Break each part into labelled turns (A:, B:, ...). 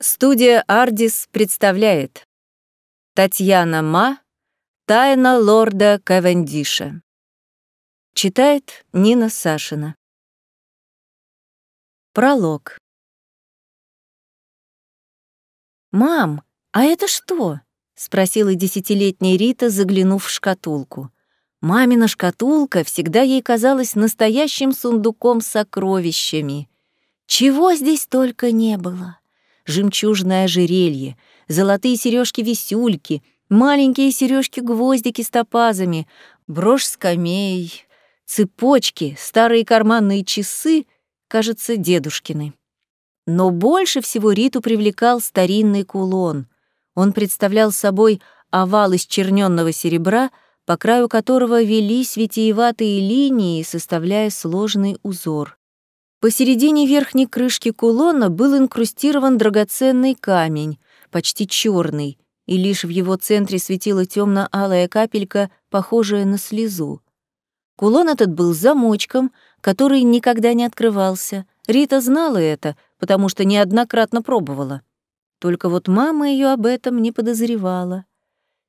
A: Студия «Ардис» представляет Татьяна Ма «Тайна лорда Кавендиша». Читает Нина Сашина. Пролог. «Мам, а это что?» — спросила десятилетняя Рита, заглянув в шкатулку. Мамина шкатулка всегда ей казалась настоящим сундуком с сокровищами. Чего здесь только не было жемчужное ожерелье, золотые сережки-висюльки, маленькие сережки-гвоздики с топазами, брошь с камеей, цепочки, старые карманные часы, кажется, дедушкины. Но больше всего Риту привлекал старинный кулон. Он представлял собой овал из черненного серебра, по краю которого велись витиеватые линии, составляя сложный узор. Посередине верхней крышки кулона был инкрустирован драгоценный камень, почти черный, и лишь в его центре светила темно-алая капелька, похожая на слезу. Кулон этот был замочком, который никогда не открывался. Рита знала это, потому что неоднократно пробовала. Только вот мама ее об этом не подозревала.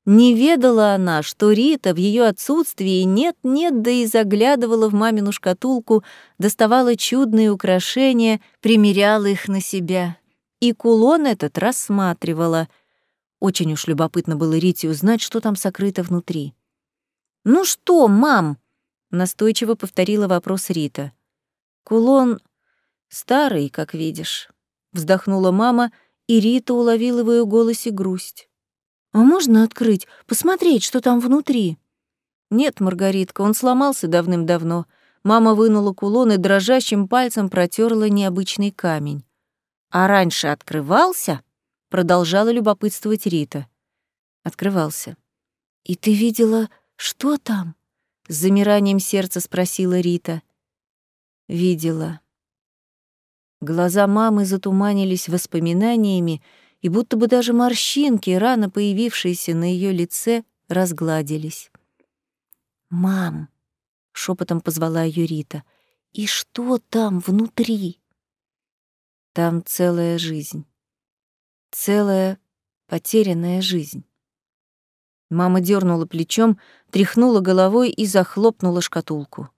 A: Не ведала она, что Рита в ее отсутствии нет-нет, да и заглядывала в мамину шкатулку, доставала чудные украшения, примеряла их на себя. И кулон этот рассматривала. Очень уж любопытно было Рите узнать, что там сокрыто внутри. «Ну что, мам?» — настойчиво повторила вопрос Рита. «Кулон старый, как видишь», — вздохнула мама, и Рита уловила в ее голосе грусть. «А можно открыть, посмотреть, что там внутри?» «Нет, Маргаритка, он сломался давным-давно». Мама вынула кулон и дрожащим пальцем протерла необычный камень. «А раньше открывался?» — продолжала любопытствовать Рита. Открывался. «И ты видела, что там?» — с замиранием сердца спросила Рита. «Видела». Глаза мамы затуманились воспоминаниями, и будто бы даже морщинки, рано появившиеся на ее лице, разгладились. «Мам!» — шепотом позвала ее Рита. «И что там внутри?» «Там целая жизнь. Целая потерянная жизнь». Мама дернула плечом, тряхнула головой и захлопнула шкатулку.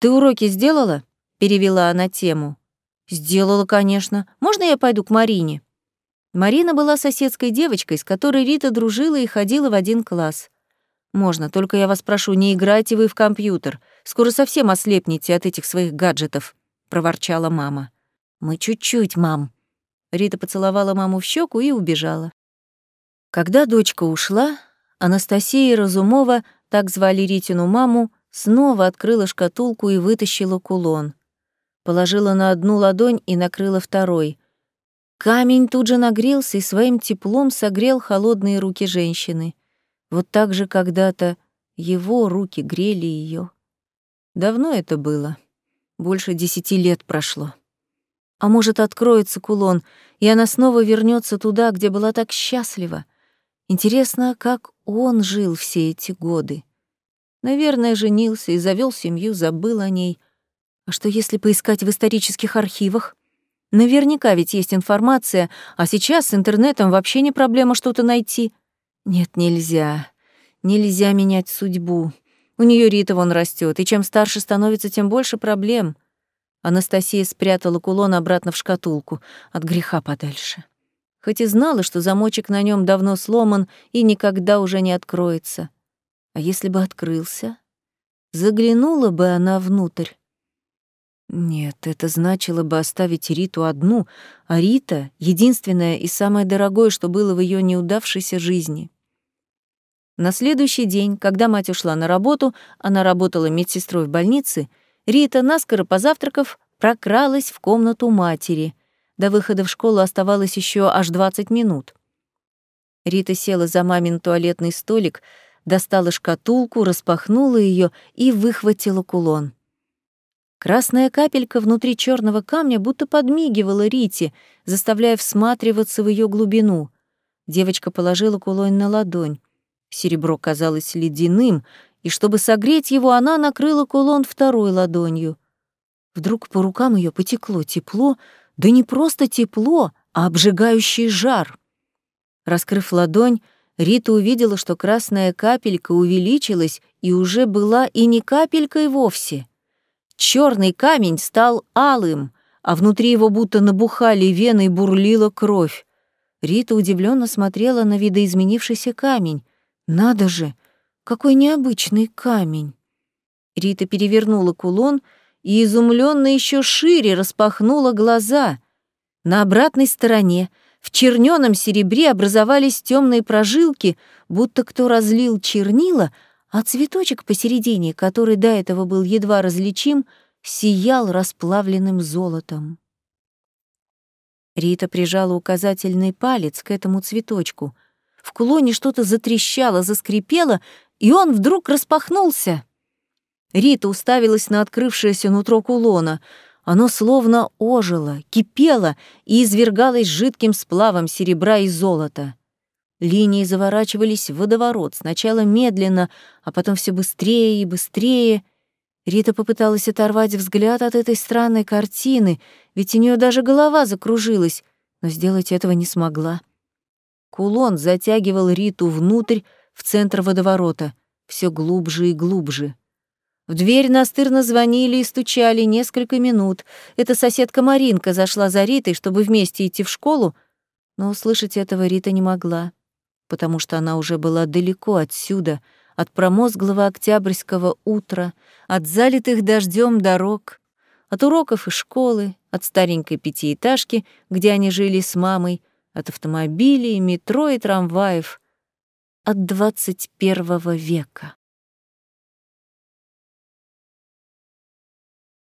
A: «Ты уроки сделала?» — перевела она тему. «Сделала, конечно. Можно я пойду к Марине?» Марина была соседской девочкой, с которой Рита дружила и ходила в один класс. «Можно, только я вас прошу, не играйте вы в компьютер. Скоро совсем ослепнете от этих своих гаджетов», — проворчала мама. «Мы чуть-чуть, мам». Рита поцеловала маму в щеку и убежала. Когда дочка ушла, Анастасия Разумова, так звали Ритину маму, снова открыла шкатулку и вытащила кулон. Положила на одну ладонь и накрыла второй. Камень тут же нагрелся и своим теплом согрел холодные руки женщины. Вот так же когда-то его руки грели ее. Давно это было. Больше десяти лет прошло. А может, откроется кулон, и она снова вернется туда, где была так счастлива. Интересно, как он жил все эти годы. Наверное, женился и завел семью, забыл о ней. А что если поискать в исторических архивах? Наверняка ведь есть информация, а сейчас с интернетом вообще не проблема что-то найти. Нет, нельзя. Нельзя менять судьбу. У нее Рита вон растет, и чем старше становится, тем больше проблем. Анастасия спрятала кулон обратно в шкатулку, от греха подальше. Хоть и знала, что замочек на нем давно сломан и никогда уже не откроется. А если бы открылся? Заглянула бы она внутрь. Нет, это значило бы оставить Риту одну, а Рита — единственное и самое дорогое, что было в ее неудавшейся жизни. На следующий день, когда мать ушла на работу, она работала медсестрой в больнице, Рита, наскоро позавтракав, прокралась в комнату матери. До выхода в школу оставалось еще аж 20 минут. Рита села за мамин туалетный столик, достала шкатулку, распахнула ее и выхватила кулон. Красная капелька внутри черного камня будто подмигивала Рите, заставляя всматриваться в ее глубину. Девочка положила кулон на ладонь. Серебро казалось ледяным, и чтобы согреть его, она накрыла кулон второй ладонью. Вдруг по рукам ее потекло тепло, да не просто тепло, а обжигающий жар. Раскрыв ладонь, Рита увидела, что красная капелька увеличилась и уже была и не капелькой вовсе. Черный камень стал алым, а внутри его будто набухали вены и бурлила кровь. Рита удивленно смотрела на видоизменившийся камень. Надо же, какой необычный камень. Рита перевернула кулон и изумленно еще шире распахнула глаза. На обратной стороне, в черненом серебре образовались темные прожилки, будто кто разлил чернила, а цветочек посередине, который до этого был едва различим, сиял расплавленным золотом. Рита прижала указательный палец к этому цветочку. В кулоне что-то затрещало, заскрипело, и он вдруг распахнулся. Рита уставилась на открывшееся нутро кулона. Оно словно ожило, кипело и извергалось жидким сплавом серебра и золота. Линии заворачивались в водоворот, сначала медленно, а потом все быстрее и быстрее. Рита попыталась оторвать взгляд от этой странной картины, ведь у нее даже голова закружилась, но сделать этого не смогла. Кулон затягивал Риту внутрь, в центр водоворота, все глубже и глубже. В дверь настырно звонили и стучали несколько минут. Эта соседка Маринка зашла за Ритой, чтобы вместе идти в школу, но услышать этого Рита не могла, потому что она уже была далеко отсюда, от промозглого октябрьского утра, от залитых дождем дорог, от уроков и школы, от старенькой пятиэтажки, где они жили с мамой, от автомобилей, метро и трамваев, от двадцать первого века.